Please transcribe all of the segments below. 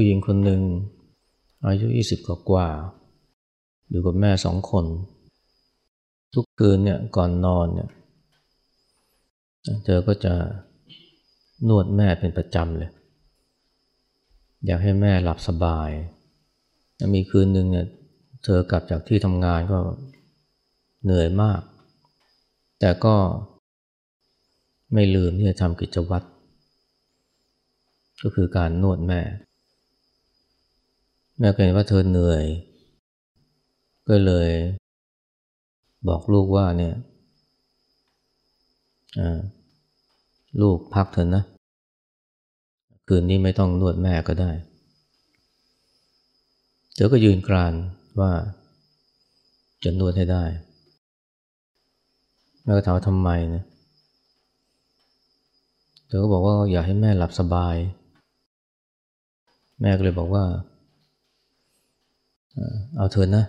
ผู้หญิงคนหนึ่งอายุยี่สิบกว่าอยู่กับแม่สองคน ทุกคืนเนี่ยก่อนนอนเนี่ยเธอก็จะนวดแม่เป็นประจำเลย อยากให้แม่หลับสบาย มีคืนหนึ่งเนี่ยเธอกลับจากที่ทำงานก็เหนื่อยมาก แต่ก็ไม่ลืมที่จะทำกิจวัตรก็คือการนวดแม่ แม่ก็เห็นว่าเธอเหนื่อย ก็เลยบอกลูกว่าเนี่ยลูกพักเถอะนะ คืนนี้ไม่ต้องนวดแม่ก็ได้ เธอก็ยืนกรานว่าจะนวดให้ได้ แม่ก็ถามว่าทำไมนะเธอก็บอกว่าอยากให้แม่หลับสบาย แม่ก็เลยบอกว่า เอาเถอะนะ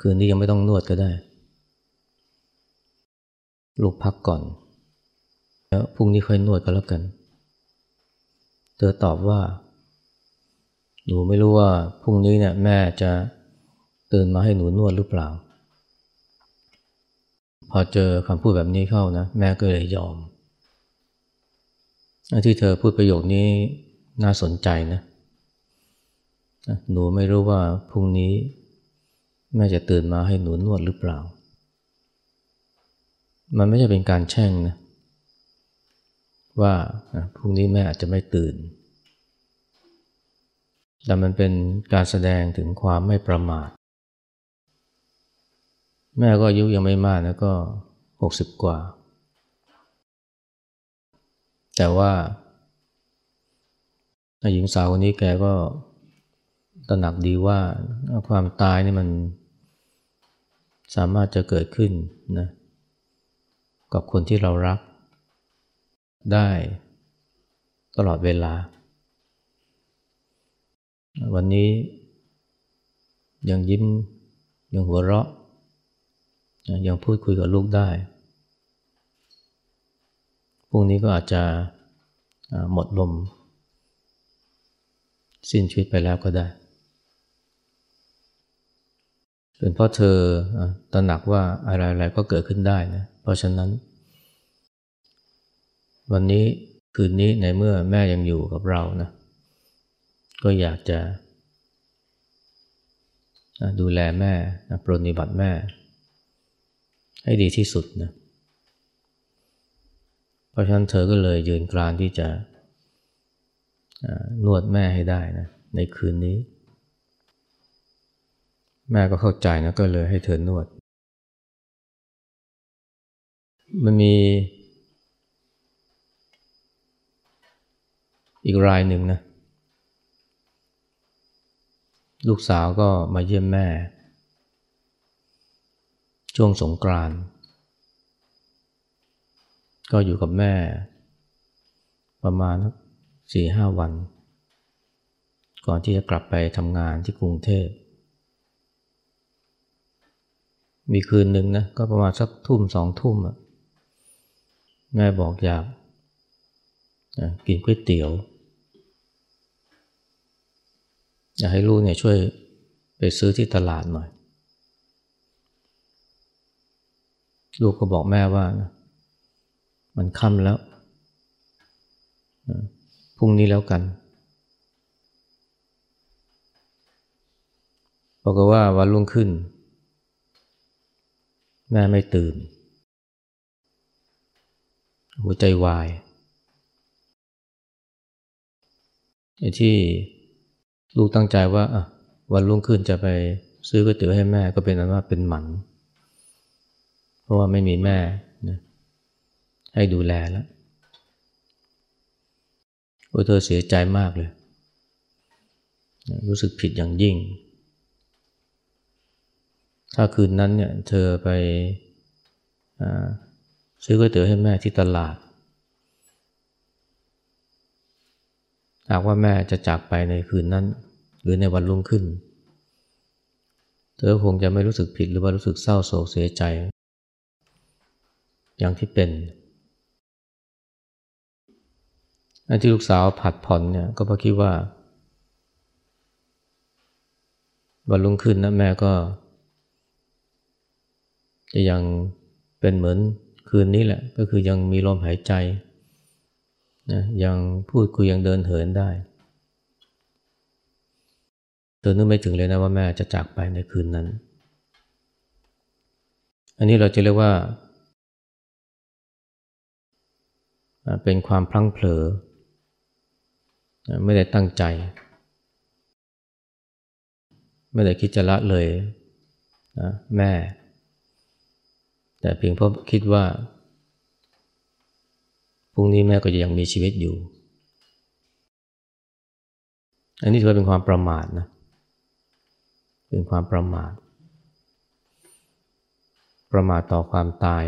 คืนนี้ยังไม่ต้องนวดก็ได้ ลูกพักก่อน แล้วพรุ่งนี้ค่อยนวดก็แล้วกัน เธอตอบว่า หนูไม่รู้ว่าพรุ่งนี้เนี่ยแม่จะตื่นมาให้หนูนวดหรือเปล่า พอเจอคำพูดแบบนี้เข้านะ แม่ก็เลยยอมที่เธอพูดประโยคนี้น่าสนใจนะ หนูไม่รู้ว่าพรุ่งนี้ แม่จะตื่นมาให้หนูนวดหรือเปล่า มันไม่ใช่เป็นการแช่งนะว่าพรุ่งนี้แม่อาจจะไม่ตื่น แต่มันเป็นการแสดงถึงความไม่ประมาท แม่ก็อายุยังไม่มากนะก็หกสิบกว่า แต่ว่าหญิงสาวคนนี้แกก็ ตระหนักดีว่าความตายนี่มันสามารถจะเกิดขึ้นนะกับคนที่เรารัก ได้ตลอดเวลา วันนี้ยังยิ้มยังหัวเราะ ยังพูดคุยกับลูกได้พรุ่งนี้ก็อาจจะหมดลม สิ้นชีวิตไปแล้วก็ได้ เป็นเพราะเธอตระหนักว่าอะไรๆก็เกิดขึ้นได้นะ เพราะฉะนั้น วันนี้คืนนี้ในเมื่อแม่ยังอยู่กับเรานะ ก็อยากจะดูแลแม่ปรนิบัติแม่ ให้ดีที่สุดนะ เพราะฉะนั้นเธอก็เลยยืนกรานที่จะนวดแม่ให้ได้นะในคืนนี้ แม่ก็เข้าใจนะก็เลยให้เธอนวด มันมี อีกรายหนึ่งนะ ลูกสาวก็มาเยี่ยมแม่ ช่วงสงกรานต์ก็อยู่กับแม่ ประมาณสี่ห้าวัน ก่อนที่จะกลับไปทำงานที่กรุงเทพ มีคืนหนึ่งนะก็ประมาณสักทุ่มสองทุ่มอะแม่บอกอยากกินก๋วยเตี๋ยว อยากให้ลูกเนี่ยช่วยไปซื้อที่ตลาดหน่อย ลูกก็บอกแม่ว่านะมันค่ำแล้วพรุ่งนี้แล้วกันบอกว่าวันรุ่งขึ้น แม่ไม่ตื่น หัวใจวายไอ้ที่ลูกตั้งใจว่าวันรุ่งขึ้นจะไปซื้อก๋วยเตี๋ยวให้แม่ก็เป็นอันว่าเป็นหมัน เพราะว่าไม่มีแม่นะให้ดูแลแล้วโอ้เธอเสียใจมากเลย รู้สึกผิดอย่างยิ่ง ถ้าคืนนั้นเนี่ยเธอไปซื้อก๋วยเตี๋ยวให้แม่ที่ตลาด หากว่าแม่จะจากไปในคืนนั้น หรือในวันรุ่งขึ้น เธอคงจะไม่รู้สึกผิดหรือว่ารู้สึกเศร้าโศกเสียใจ อย่างที่เป็นอันที่ลูกสาวผัดผ่อนเนี่ยก็เพราะคิดว่า วันรุ่งขึ้นนะแม่ก็ จะยังเป็นเหมือนคืนนี้แหละ ก็คือยังมีลมหายใจนะยังพูดคุยยังเดินเหินได้ เธอนึกไม่ถึงเลยนะว่าแม่จะจากไปในคืนนั้น อันนี้เราจะเรียกว่า เป็นความพลั้งเผลอ ไม่ได้ตั้งใจ ไม่ได้คิดจะละเลยนะแม่ แต่เพียงเพราะคิดว่าพรุ่งนี้แม่ก็จะยังมีชีวิตอยู่ อันนี้ถือเป็นความประมาทนะ เป็นความประมาท ประมาทต่อความตาย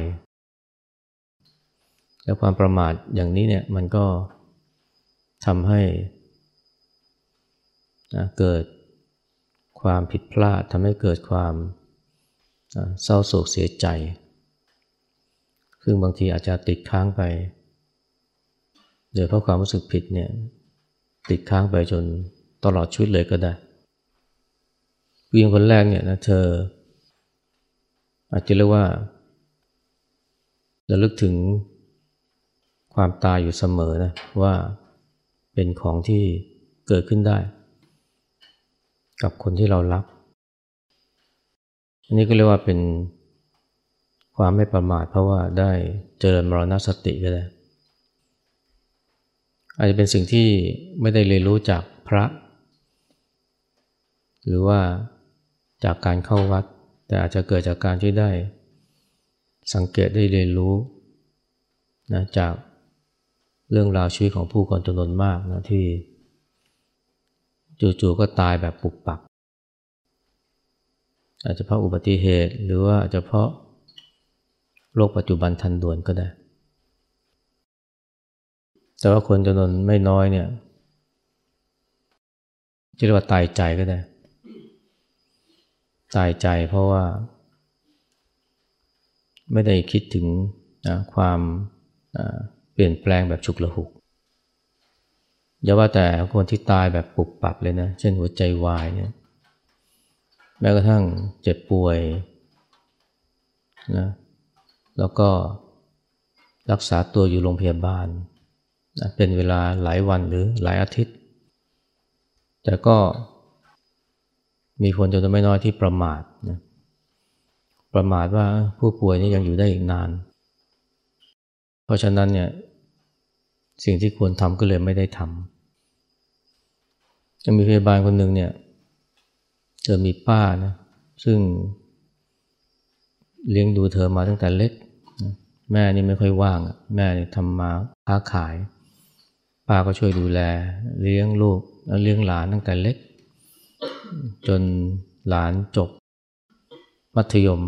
และความประมาทอย่างนี้เนี่ยมันก็ทำให้นะเกิดความผิดพลาดทำให้เกิดความเศร้าโศกเสียใจ ซึ่งบางทีอาจจะติดค้างไปโดยเพราะความรู้สึกผิดเนี่ยติดค้างไปจนตลอดชีวิตเลยก็ได้ผู้หญิงคนแรกเนี่ยนะเธอ อาจจะเรียกว่าระลึกถึงความตายอยู่เสมอนะว่าเป็นของที่เกิดขึ้นได้ กับคนที่เรารัก อันนี้ก็เรียกว่าเป็น ความไม่ประมาทเพราะว่าได้เจริญมรณสติก็ได้อาจจะเป็นสิ่งที่ไม่ได้เรียนรู้จากพระ หรือว่าจากการเข้าวัด แต่อาจจะเกิดจากการที่ได้ สังเกตได้เรียนรู้นะจากเรื่องราวชีวิตของผู้คนจำนวนมากนะที่ จู่ๆก็ตายแบบปุบปับอาจจะเพราะอุบัติเหตุหรือว่าอาจจะเพราะ โรคปัจจุบันทันด่วนก็ได้ แต่ว่าคนจำนวนไม่น้อยเนี่ยจะเรียกว่าตายใจก็ได้ ตายใจเพราะว่า ไม่ได้คิดถึงนะความเปลี่ยนแปลงแบบฉุกละหุกอย่าว่าแต่คนที่ตายแบบปุบปับเลยนะ เช่นหัวใจวายเนี่ย แม้กระทั่งเจ็บป่วยนะ แล้วก็รักษาตัวอยู่โรงพยาบาลนะเป็นเวลาหลายวันหรือหลายอาทิตย์ แต่ก็มีคนจำนวนไม่น้อยที่ประมาทนะประมาทว่าผู้ป่วยนี่ยังอยู่ได้อีกนาน เพราะฉะนั้นเนี่ยสิ่งที่ควรทำก็เลยไม่ได้ทำจะมีพยาบาลคนหนึ่งเนี่ยเธอมีป้านะซึ่งเลี้ยงดูเธอมาตั้งแต่เล็ก แม่นี่ไม่ค่อยว่าง แม่นี่ทำมาค้าขาย ป้าก็ช่วยดูแล เลี้ยงลูกแล้วเลี้ยงหลานตั้งแต่เล็ก จนหลานจบ มัธยม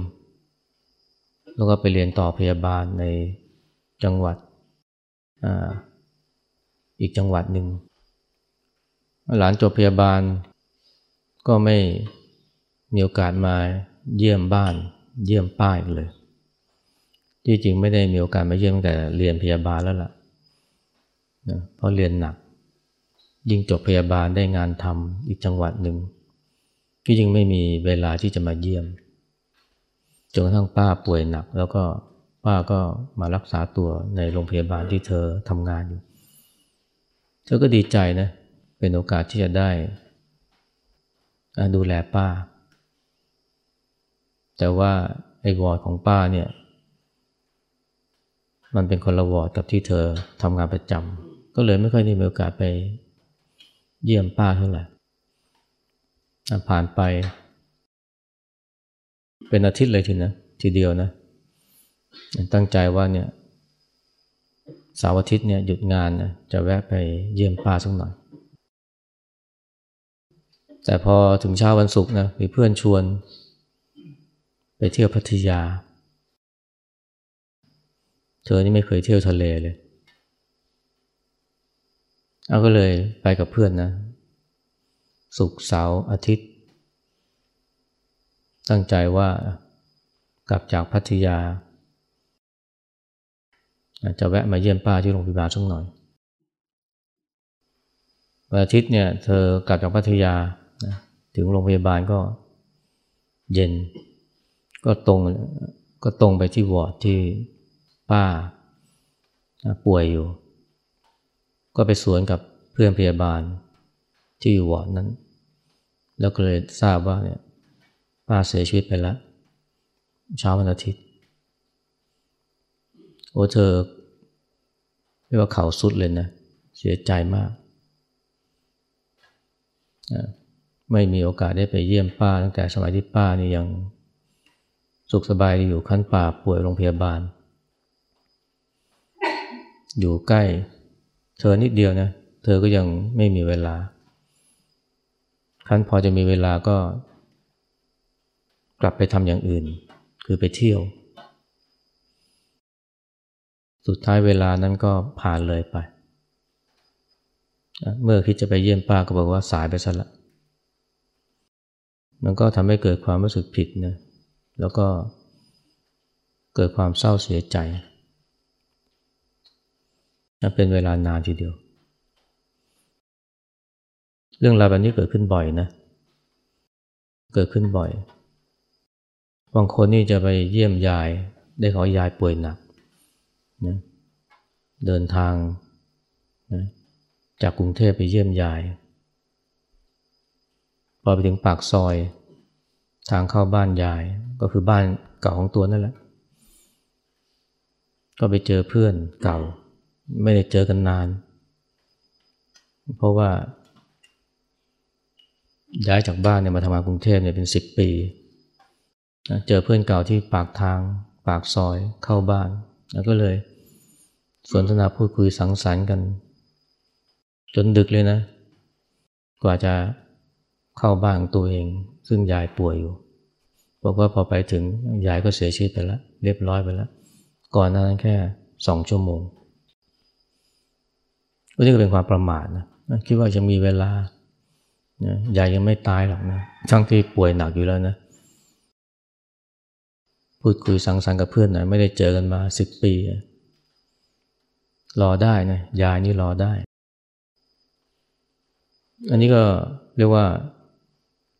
แล้วก็ไปเรียนต่อพยาบาลในจังหวัดออีกจังหวัดหนึ่ง หลานจบพยาบาล ก็ไม่มีโอกาสมาเยี่ยมบ้าน เยี่ยมป้าอีกเลย ที่จริงไม่ได้มีโอกาสมาเยี่ยมตั้งแต่เรียนพยาบาลแล้วล่ะนะเพราะเรียนหนัก ยิ่งจบพยาบาลได้งานทำอีกจังหวัดหนึ่งที่จริงไม่มีเวลาที่จะมาเยี่ยมจนกระทั่งป้าป่วยหนัก แล้วก็ป้าก็มารักษาตัวในโรงพยาบาลที่เธอทำงานอยู่ เธอก็ดีใจนะ เป็นโอกาสที่จะได้ดูแลป้า แต่ว่าไอ้วอดของป้าเนี่ย มันเป็นคนละวอร์ดกับที่เธอทำงานประจำก็เลยไม่ค่อยได้มีโอกาสไปเยี่ยมป้าเท่าไหร่ผ่านไป เป็นอาทิตย์เลยทีนะทีเดียวนะ ตั้งใจว่าเนี่ยสาวอาทิตย์เนี่ยหยุดงานนะจะแวะไปเยี่ยมป้าสักหน่อย แต่พอถึงเช้าวันศุกร์นะมีเพื่อนชวน ไปเที่ยวพัทยา เธอนี่ไม่เคยเที่ยวทะเลเลยเอาก็เลยไปกับเพื่อนนะศุกร์เสาร์อาทิตย์ ตั้งใจว่ากลับจากพัทยา จะแวะมาเยี่ยมป้าที่โรงพยาบาลสักหน่อย วันอาทิตย์เนี่ยเธอกลับจากพัทยา ถึงโรงพยาบาลก็เย็น ก็ตรงก็ตรงไปที่วอร์ดที่ ป้าป่วยอยู่ ก็ไปสวนกับเพื่อนพยาบาลที่อยู่วอร์ดนั้น แล้วก็เลยทราบว่าเนี่ยป้าเสียชีวิตไปแล้ว เช้าวันอาทิตย์ โอ้เธอเรียกว่าเข่าสุดเลยนะ เสียใจมาก ไม่มีโอกาสได้ไปเยี่ยมป้า ตั้งแต่สมัยที่ป้านี่ยังสุขสบายอยู่ขั้นป่าป่วยโรงพยาบาล อยู่ใกล้ เธอนิดเดียวนะเธอก็ยังไม่มีเวลาขั้นพอจะมีเวลาก็ กลับไปทำอย่างอื่น คือไปเที่ยว สุดท้ายเวลานั้นก็ผ่านเลยไป เมื่อคิดจะไปเยี่ยมป้าก็บอกว่าสายไปซะละมันก็ทำให้เกิดความรู้สึกผิดนะแล้วก็เกิดความเศร้าเสียใจ เป็นเวลานานทีเดียว เรื่องราวแบบนี้เกิดขึ้นบ่อยนะ เกิดขึ้นบ่อย บางคนนี่จะไปเยี่ยมยาย ได้ขอยายป่วยหนักนะเดินทางนะจากกรุงเทพไปเยี่ยมยาย พอไปถึงปากซอย ทางเข้าบ้านยาย ก็คือบ้านเก่าของตัวนั่นแหละ ก็ไปเจอเพื่อนเก่า ไม่ได้เจอกันนาน เพราะว่า ย้ายจากบ้านเนี่ยมาทำงานกรุงเทพเนี่ยเป็นสิบปีเจอเพื่อนเก่าที่ปากทาง ปากซอยเข้าบ้าน แล้วก็เลยสนทนาพูดคุยสังสรรค์กัน จนดึกเลยนะ กว่าจะเข้าบ้านตัวเอง ซึ่งยายป่วยอยู่บอกว่าพอไปถึงยายก็เสียชีวิตไปแล้ว เรียบร้อยไปแล้ว ก่อนนั้นแค่สองชั่วโมง ก็นี่ก็เป็นความประมาทนะคิดว่าจะมีเวลายายยังไม่ตายหรอกนะทั้งที่ป่วยหนักอยู่แล้วนะ พูดคุยสังสรรค์กับเพื่อนหน่อยไม่ได้เจอกันมาสิบปี รอได้นะยายนี่รอได้ อันนี้ก็เรียกว่า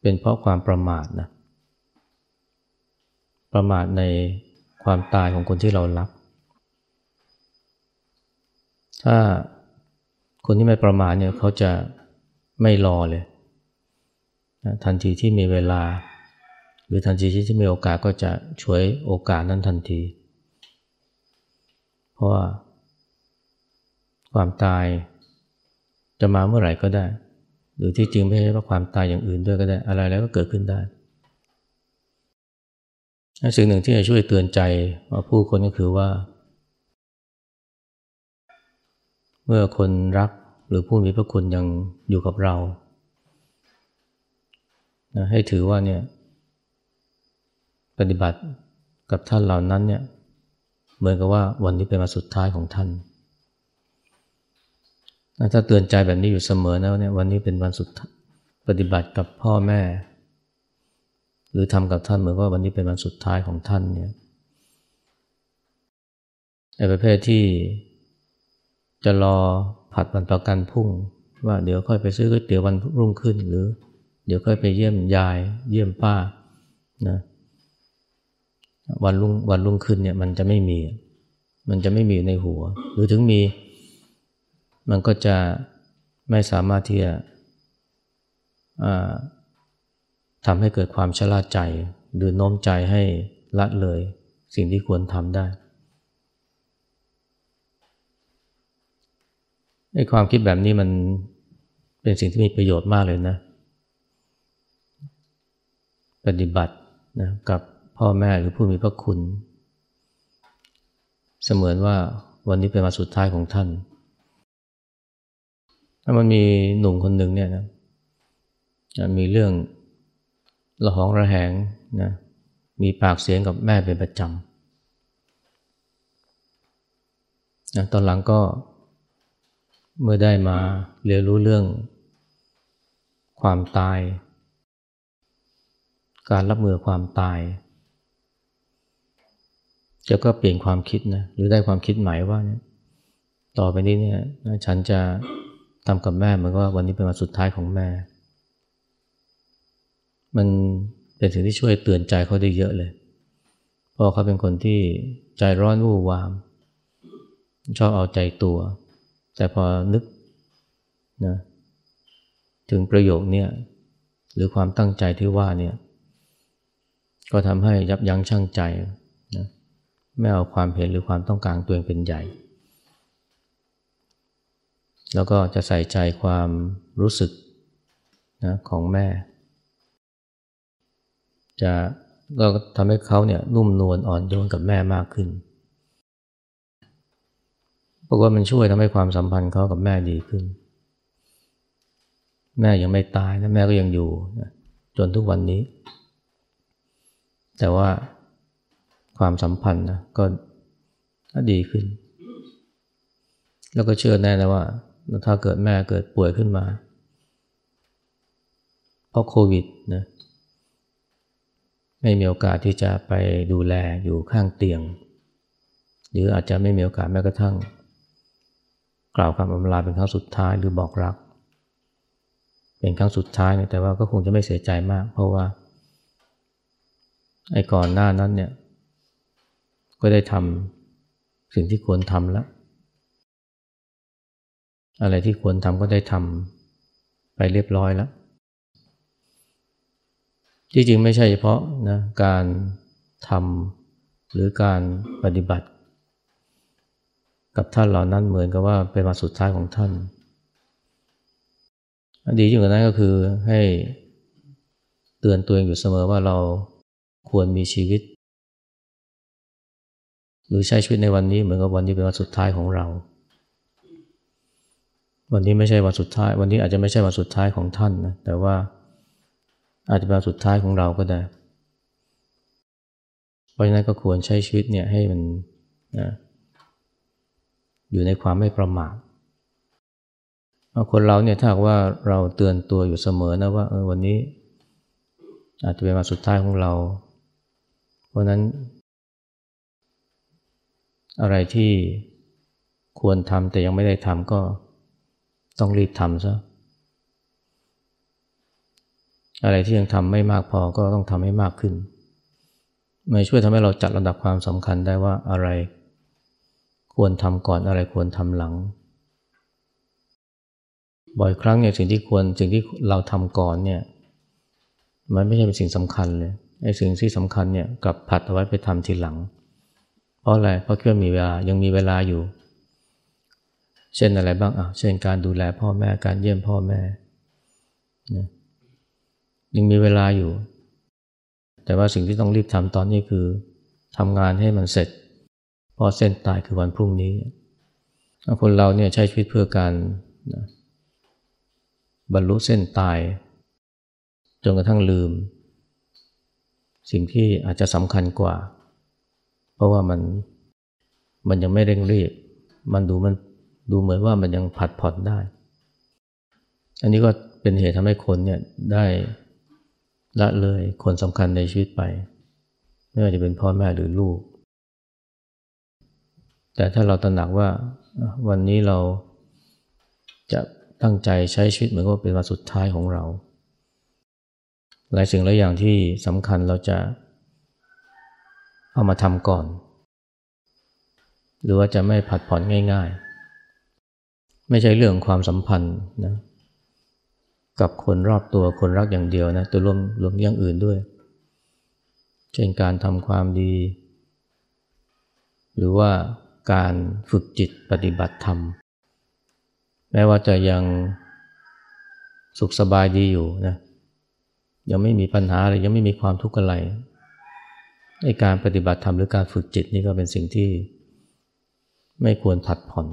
เป็นเพราะความประมาทนะประมาทในความตายของคนที่เรารัก ถ้า คนที่ไม่ประมาทเนี่ยเขาจะไม่รอเลยทันทีที่มีเวลา หรือทันทีที่มีโอกาสก็จะช่วยโอกาสนั้นทันที เพราะว่า ความตายจะมาเมื่อไหร่ก็ได้ หรือที่จริงไม่ใช่ว่าความตายอย่างอื่นด้วยก็ได้ อะไรแล้วก็เกิดขึ้นได้สิ่งหนึ่งที่จะช่วยเตือนใจผู้คนก็คือว่า เมื่อคนรักหรือผู้มีพระคุณยังอยู่กับเรานะให้ถือว่าเนี่ยปฏิบัติกับท่านเหล่านั้นเนี่ยเหมือนกับว่าวันนี้เป็นวันสุดท้ายของท่านถ้าเตือนใจแบบนี้อยู่เสมอแล้วเนี่ยวันนี้เป็นวันสุดปฏิบัติกับพ่อแม่ หรือทำกับท่านเหมือนว่าวันนี้เป็นวันสุดท้ายของท่านเนี่ยในประเภทที่ จะรอผัดวันประกันพรุ่ง ว่าเดี๋ยวค่อยไปซื้อก๋วยเตี๋ยววันรุ่งขึ้น หรือ เดี๋ยวค่อยไปเยี่ยมยายเยี่ยมป้านะวันรุ่งวันรุ่งขึ้นเนี่ยมันจะไม่มี มันจะไม่มีในหัว หรือถึงมี มันก็จะไม่สามารถที่จะทำให้เกิดความชราใจ หรือโน้มใจให้ละเลย สิ่งที่ควรทำได้ ไอ้ความคิดแบบนี้มันเป็นสิ่งที่มีประโยชน์มากเลยนะ ปฏิบัตินะกับพ่อแม่หรือผู้มีพระคุณ เสมือนว่าวันนี้เป็นวันสุดท้ายของท่าน ถ้ามันมีหนุ่มคนหนึ่งเนี่ยนะมีเรื่องระหองระแหงนะมีปากเสียงกับแม่เป็นประจำนะตอนหลังก็ เมื่อได้มาเรียนรู้เรื่องความตาย การรับมือความตาย จะก็เปลี่ยนความคิดนะ หรือได้ความคิดใหม่ว่าเนี่ยต่อไปนี้เนี่ยฉันจะทำกับแม่เหมือนว่าวันนี้เป็นวันสุดท้ายของแม่ มันเป็นสิ่งที่ช่วยเตือนใจเขาได้เยอะเลย เพราะเขาเป็นคนที่ใจร้อนวู่วาม ชอบเอาใจตัว แต่พอนึกนะถึงประโยคนี้หรือความตั้งใจที่ว่าเนี่ยก็ทำให้ยับยั้งชั่งใจนะไม่เอาความเห็นหรือความต้องการตัวเองเป็นใหญ่ แล้วก็จะใส่ใจความรู้สึกนะของแม่ จะก็ทำให้เขาเนี่ยนุ่มนวลอ่อนโยนกับแม่มากขึ้น เพราะว่ามันช่วยทำให้ความสัมพันธ์เขากับแม่ดีขึ้น แม่ยังไม่ตายนะแม่ก็ยังอยู่นะจนทุกวันนี้ แต่ว่าความสัมพันธ์นะก็ดีขึ้น แล้วก็เชื่อแน่นะว่า ถ้าเกิดแม่เกิดป่วยขึ้นมา เพราะโควิดนะไม่มีโอกาสที่จะไปดูแลอยู่ข้างเตียง หรืออาจจะไม่มีโอกาสแม้กระทั่ง กล่าวคำอำลาเป็นครั้งสุดท้ายหรือบอกรัก เป็นครั้งสุดท้ายนะแต่ว่าก็คงจะไม่เสียใจมาก เพราะว่าไอ้ก่อนหน้านั้นเนี่ยก็ได้ทำสิ่งที่ควรทำแล้วอะไรที่ควรทำก็ได้ทำไปเรียบร้อยแล้วที่จริงไม่ใช่เฉพาะนะการทำหรือการปฏิบัติ กับท่านเหล่านั้นเหมือนกับว่าเป็นวันสุดท้ายของท่าน ดียิ่งกว่านั้นก็คือให้เตือนตัวเองอยู่เสมอว่าเราควรมีชีวิต หรือใช้ชีวิตในวันนี้เหมือนกับวันนี้เป็นวันสุดท้ายของเรา วันนี้ไม่ใช่วันสุดท้าย วันนี้อาจจะไม่ใช่วันสุดท้ายของท่านนะแต่ว่าอาจจะเป็นสุดท้ายของเราก็ได้ เพราะฉะนั้นก็ควรใช้ชีวิตเนี่ยให้มันนะ อยู่ในความไม่ประมาทคนเราเนี่ยถ้าว่าเราเตือนตัวอยู่เสมอนะว่าเออวันนี้ อาจจะเป็นวันสุดท้ายของเรา เพราะนั้น อะไรที่ควรทำแต่ยังไม่ได้ทำก็ต้องรีบทำซะอะไรที่ยังทำไม่มากพอก็ต้องทำให้มากขึ้นมันช่วยทำให้เราจัดระดับความสำคัญได้ว่าอะไร ควรทำก่อนอะไรควรทำหลัง บ่อยครั้งเนี่ยสิ่งที่ควรสิ่งที่เราทำก่อนเนี่ยมันไม่ใช่เป็นสิ่งสำคัญเลยไอ้สิ่งที่สำคัญเนี่ยกลับผัดเอาไว้ไปทำทีหลัง เพราะอะไรเพราะแค่มีเวลายังมีเวลาอยู่ เช่นอะไรบ้างอะเช่นการดูแลพ่อแม่การเยี่ยมพ่อแม่นะยังมีเวลาอยู่ แต่ว่าสิ่งที่ต้องรีบทำตอนนี้คือทำงานให้มันเสร็จ เพราะเส้นตายคือวันพรุ่งนี้ คนเราเนี่ยใช้ชีวิตเพื่อการนะบรรลุเส้นตาย จนกระทั่งลืม สิ่งที่อาจจะสำคัญกว่า เพราะว่ามันมันยังไม่เร่งรีบ มันดูมันดูเหมือนว่ามันยังผัดผ่อนได้ อันนี้ก็เป็นเหตุทำให้คนเนี่ยได้ละเลยคนสำคัญในชีวิตไป ไม่ว่าจะเป็นพ่อแม่หรือลูก แต่ถ้าเราตระหนักว่าวันนี้เราจะตั้งใจใช้ชีวิตเหมือนกับเป็นวันสุดท้ายของเรา หลายสิ่งหลายอย่างที่สำคัญเราจะเอามาทำก่อน หรือว่าจะไม่ผัดผ่อนง่าย ๆ ไม่ใช่เรื่องความสัมพันธ์นะกับคนรอบตัวคนรักอย่างเดียวนะตัวรวมรวมอย่างอื่นด้วย เช่นการทำความดี หรือว่า การฝึกจิตปฏิบัติธรรม แม้ว่าจะยังสุขสบายดีอยู่นะยังไม่มีปัญหาอะไรยังไม่มีความทุกข์อะไรในการปฏิบัติธรรมหรือการฝึกจิตนี่ก็เป็นสิ่งที่ ไม่ควรผัดผ่อน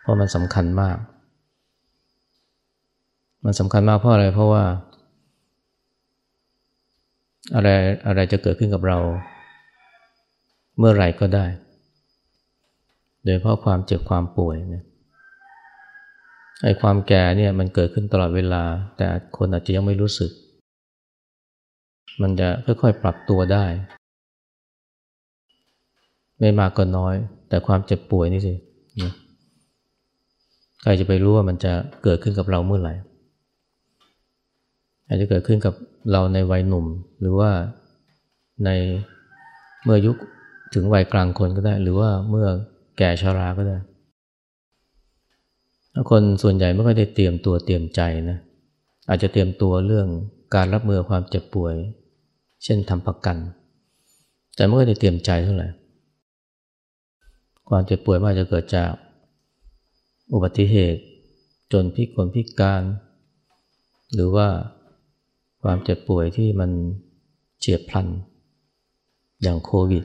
เพราะมันสำคัญมาก มันสำคัญมากเพราะอะไรเพราะว่า อะไรอะไรจะเกิดขึ้นกับเรา เมื่อไหร่ก็ได้ โดยเพราะความเจ็บความป่วยเนี่ยไอ้ความแก่เนี่ยมันเกิดขึ้นตลอดเวลา แต่คนอาจจะยังไม่รู้สึก มันจะค่อยๆปรับตัวได้ ไม่มากก็น้อย แต่ความเจ็บป่วยนี่สิใครจะไปรู้ว่ามันจะเกิดขึ้นกับเราเมื่อไหร่อาจจะเกิดขึ้นกับเราในวัยหนุ่ม หรือว่าในเมื่อยุคถึงวัยกลางคนก็ได้ หรือว่าเมื่อ แก่ชาราก็ได้ คนส่วนใหญ่ไม่ค่อยได้เตรียมตัวเตรียมใจนะ อาจจะเตรียมตัวเรื่องการรับมือความเจ็บป่วย เช่นทำประกัน แต่ไม่ค่อยได้เตรียมใจเท่าไหร่ ความเจ็บป่วยมันจะเกิดจากอุบัติเหตุ จนพิกลพิการ หรือว่าความเจ็บป่วยที่มันเฉียบพลัน อย่างโควิด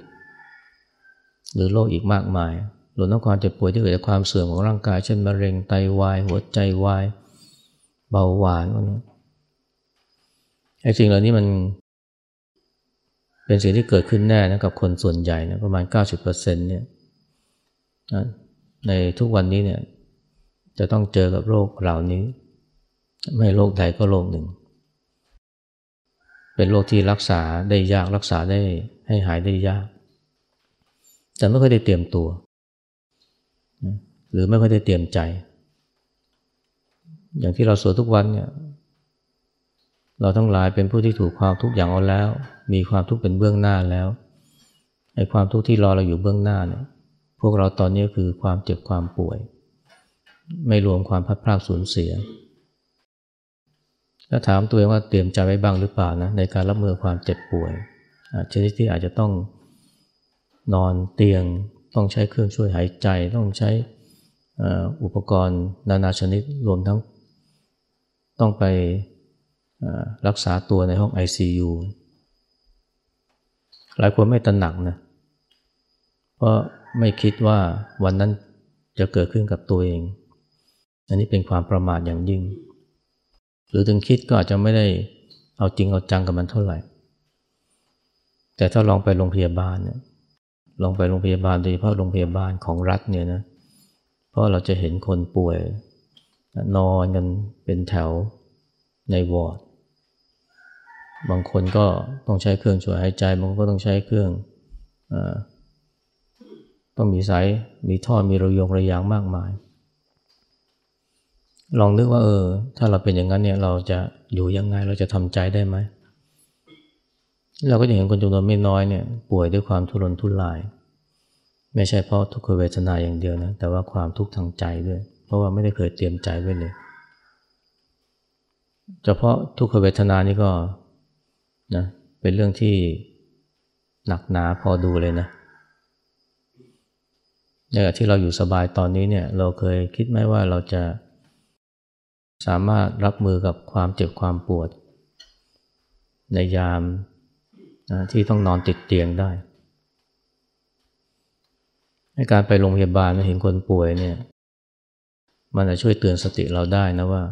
หรือโรคอีกมากมาย รวมทั้งความเจ็บป่วยที่เกิดจากความเสื่อมของร่างกายเช่นมะเร็งไตาวาย หัวใจวาย เบาหวานพวกนี้ไอ้สิ่งเหล่านี้มัน เป็นสิ่งที่เกิดขึ้นแน่นะกับคนส่วนใหญ่นะประมาณ 90%เนี่ยในทุกวันนี้เนี่ยจะต้องเจอกับโรคเหล่านี้ ไม่โรคใดก็โรคหนึ่ง เป็นโรคที่รักษาได้ยากรักษาได้ให้หายได้ยาก แต่ไม่ค่อยได้เตรียมตัว หรือไม่ค่อยได้เตรียมใจ อย่างที่เราสวดทุกวันเนี่ย เราทั้งหลายเป็นผู้ที่ถูกความทุกข์อย่างเอาแล้ว มีความทุกข์เป็นเบื้องหน้าแล้วไอ้ความทุกข์ที่รอเราอยู่เบื้องหน้าเนี่ย พวกเราตอนนี้คือความเจ็บความป่วย ไม่รวมความพัดพลาดสูญเสียแล้วถามตัวเองว่าเตรียมใจไว้บ้างหรือเปล่านะในการรับมือความเจ็บป่วยชนิดที่อาจจะต้องนอนเตียง ต้องใช้เครื่องช่วยหายใจ ต้องใช้อุปกรณ์นานาชนิดรวมทั้ง ต้องไปรักษาตัวในห้อง ICU หลายคนไม่ตระหนักนะเพราะไม่คิดว่าวันนั้นจะเกิดขึ้นกับตัวเอง อันนี้เป็นความประมาทอย่างยิ่ง หรือถึงคิดก็อาจจะไม่ได้เอาจริงเอาจังกับมันเท่าไหร่ แต่ถ้าลองไปโรงพยาบาลเนี่ย ลองไปโรงพยาบาลโดยเฉพาะโรงพยาบาลของรัฐเนี่ยนะเพราะเราจะเห็นคนป่วย นอนกันเป็นแถวในวอร์ดบางคนก็ต้องใช้เครื่องช่วยหายใจบางคนก็ต้องใช้เครื่องอต้องมีสายมีท่อมีระยงระยางมากมาย ลองนึกว่าเออ ถ้าเราเป็นอย่างนั้นเนี่ยเราจะอยู่ยังไงเราจะทำใจได้ไหม เราก็จะเห็นคนจำนวนไม่น้อยเนี่ยป่วยด้วยความทุรนทุราย ไม่ใช่เพราะทุกขเวทนาอย่างเดียวนะแต่ว่าความทุกข์ทางใจด้วย เพราะว่าไม่ได้เคยเตรียมใจไว้เลยเฉพาะทุกขเวทนานี่ก็นะเป็นเรื่องที่หนักหนาพอดูเลยนะในขณะที่เราอยู่สบายตอนนี้เนี่ยเราเคยคิดไหมว่าเราจะสามารถรับมือกับความเจ็บความปวด ในยาม นะที่ต้องนอนติดเตียงได้ในการไปโรงพยาบาลเห็นคนป่วยเนี่ย มันจะช่วยเตือนสติเราได้นะว่า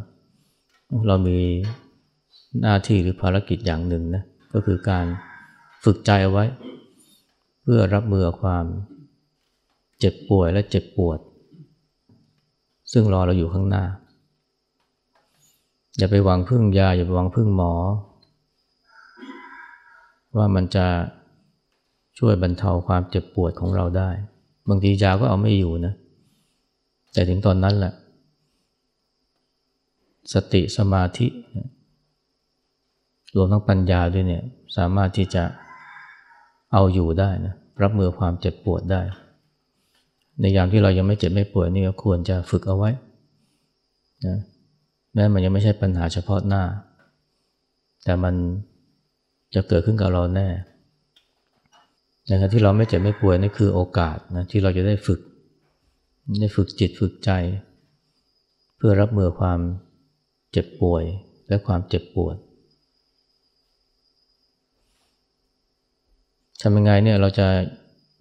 เรามีหน้าที่หรือภารกิจอย่างหนึ่งนะก็คือการฝึกใจเอาไว้ เพื่อรับมือความเจ็บป่วยและเจ็บปวด ซึ่งรอเราอยู่ข้างหน้า อย่าไปหวังพึ่งยา อย่าไปหวังพึ่งหมอ ว่ามันจะช่วยบรรเทาความเจ็บปวดของเราได้ บางทียาก็เอาไม่อยู่นะ แต่ถึงตอนนั้นแหละ สติสมาธิ รวมทั้งปัญญาด้วยเนี่ย สามารถที่จะเอาอยู่ได้นะ รับมือความเจ็บปวดได้ ในยามที่เรายังไม่เจ็บไม่ปวยนี่ก็ควรจะฝึกเอาไว้นะแม้มันยังไม่ใช่ปัญหาเฉพาะหน้า แต่มัน จะเกิดขึ้นกับเราแน่ในขณะที่เราไม่เจ็บไม่ป่วยนี่คือโอกาสนะที่เราจะได้ฝึก ได้ฝึกจิตฝึกใจ เพื่อรับมือความเจ็บป่วยและความเจ็บปวดทำยังไงเนี่ยเราจะ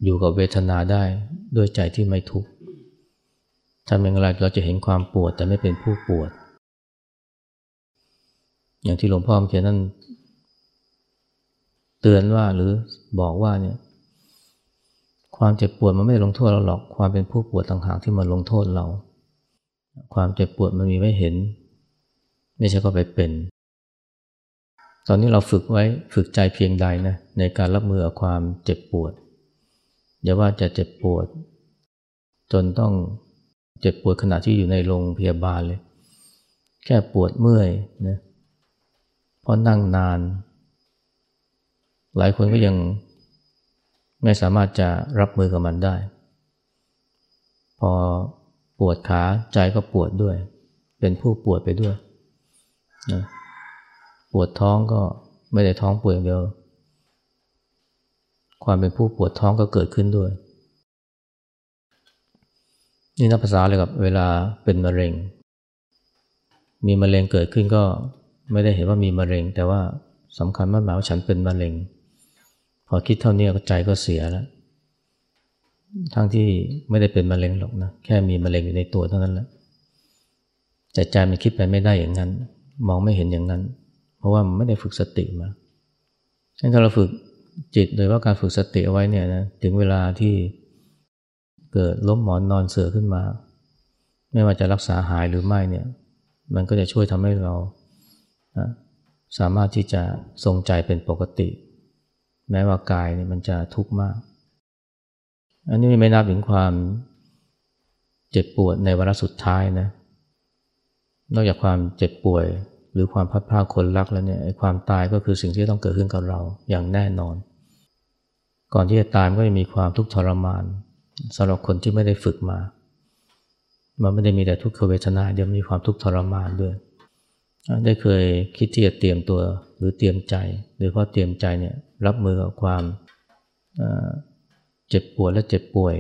อยู่กับเวทนาได้ด้วยใจที่ไม่ทุกข์ทำอย่างไรเราจะเห็นความปวดแต่ไม่เป็นผู้ปวด อย่างที่หลวงพ่อเขียนนั่น เตือนว่าหรือบอกว่าเนี่ยความเจ็บปวดมันไม่ลงโทษเราหรอก ความเป็นผู้ปวดต่างหากที่มันลงโทษเรา ความเจ็บปวดมันมีไว้เห็น ไม่ใช่ก็ไปเป็น ตอนนี้เราฝึกไว้ฝึกใจเพียงใดนะในการรับมือกับความเจ็บปวด อย่าว่าจะเจ็บปวด จนต้องเจ็บปวดขณะที่อยู่ในโรงพยาบาลเลย แค่ปวดเมื่อยนะเพราะนั่งนาน หลายคนก็ยังไม่สามารถจะรับมือกับมันได้ พอปวดขาใจก็ปวดด้วย เป็นผู้ปวดไปด้วยนะปวดท้องก็ไม่ได้ท้องปวดอย่างเดียว ความเป็นผู้ปวดท้องก็เกิดขึ้นด้วย นี่นับภาษาเลยกับเวลาเป็นมะเร็ง มีมะเร็งเกิดขึ้นก็ไม่ได้เห็นว่ามีมะเร็ง แต่ว่าสำคัญมากหมายว่าฉันเป็นมะเร็ง อคิดเท่านี้ใจก็เสียแล้ว ทั้งที่ไม่ได้เป็นมะเร็งหรอกนะ แค่มีมะเร็งอยู่ในตัวเท่านั้นแหละแต่ใจมันคิดไปไม่ได้อย่างนั้น มองไม่เห็นอย่างนั้น เพราะว่ามันไม่ได้ฝึกสติมางั้นถ้าเราฝึกจิตโดยว่าการฝึกสติเอาไว้เนี่ยนะ ถึงเวลาที่เกิดล้มหมอนนอนเสือขึ้นมา ไม่ว่าจะรักษาหายหรือไม่เนี่ย มันก็จะช่วยทำให้เรานะสามารถที่จะทรงใจเป็นปกติ แม้ว่ากายเนี่ยมันจะทุกข์มาก อันนี้ไม่นับถึงความเจ็บปวดในวาระสุดท้ายนะ นอกจากความเจ็บป่วย หรือความพัดพลาดคนรักแล้วเนี่ยความตายก็คือสิ่งที่ต้องเกิดขึ้นกับเราอย่างแน่นอน ก่อนที่จะตายมันก็จะมีความทุกข์ทรมานสำหรับคนที่ไม่ได้ฝึกมา มันไม่ได้มีแต่ทุกขเวทนาเดี๋ยวมีความทุกข์ทรมานด้วย ได้เคยคิดที่จะเตรียมตัว หรือเตรียมใจ หรือเพราะเตรียมใจเนี่ยรับมือกับความเจ็บปวดและเจ็บป่วย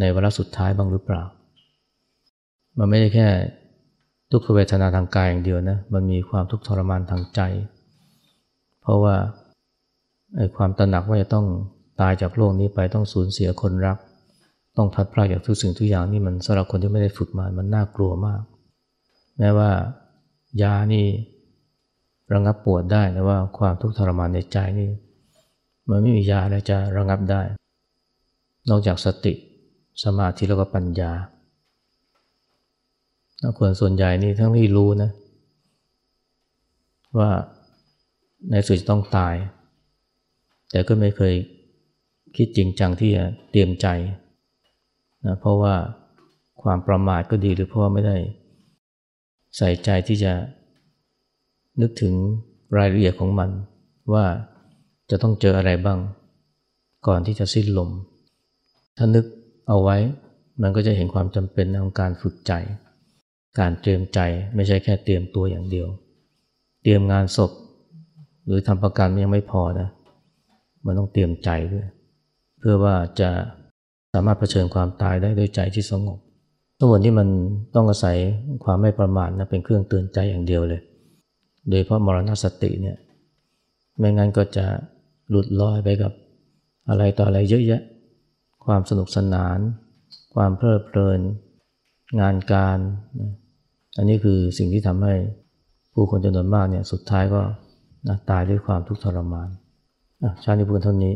ในเวลาสุดท้ายบ้างหรือเปล่า มันไม่ได้แค่ทุกขเวทนาทางกายอย่างเดียวนะ มันมีความทุกข์ทรมานทางใจ เพราะว่าไอความตระหนักว่าจะต้องตายจากโลกนี้ไปต้องสูญเสียคนรัก ต้องพัดพลาดจากทุกสิ่งทุกอย่างนี่มันสำหรับคนที่ไม่ได้ฝึกมา มันน่ากลัวมาก แม้ว่ายานี่ ระงับปวดได้แต่ว่าความทุกข์ทรมานในใจนี่มันไม่มียาอะไรจะระงับได้ นอกจากสติสมาธิแล้วก็ปัญญาคนส่วนใหญ่นี่ทั้งที่รู้นะ ว่าในสุดจะต้องตาย แต่ก็ไม่เคยคิดจริงจังที่จะเตรียมใจนะเพราะว่าความประมาทก็ดีหรือเพราะว่าไม่ได้ ใส่ใจที่จะ นึกถึงรายละเอียดของมัน ว่าจะต้องเจออะไรบ้าง ก่อนที่จะสิ้นลม ถ้านึกเอาไว้มันก็จะเห็นความจำเป็นของการฝึกใจ การเตรียมใจไม่ใช่แค่เตรียมตัวอย่างเดียว เตรียมงานศพ หรือทำประกันยังไม่พอนะ มันต้องเตรียมใจด้วย เพื่อว่าจะสามารถเผชิญความตายได้ด้วยใจที่สงบทั้งหมดที่มันต้องอาศัยความไม่ประมาทนะเป็นเครื่องเตือนใจอย่างเดียวเลย โดยเพราะมรณสติเนี่ยไม่งั้นก็จะหลุดลอยไปกับอะไรต่ออะไรเยอะแยะ ความสนุกสนาน ความเพลิดเพลิน งานการ อันนี้คือสิ่งที่ทำให้ผู้คนจำนวนมากเนี่ยสุดท้ายก็ตายด้วยความทุกข์ทรมานชาตินี้พูดเท่านี้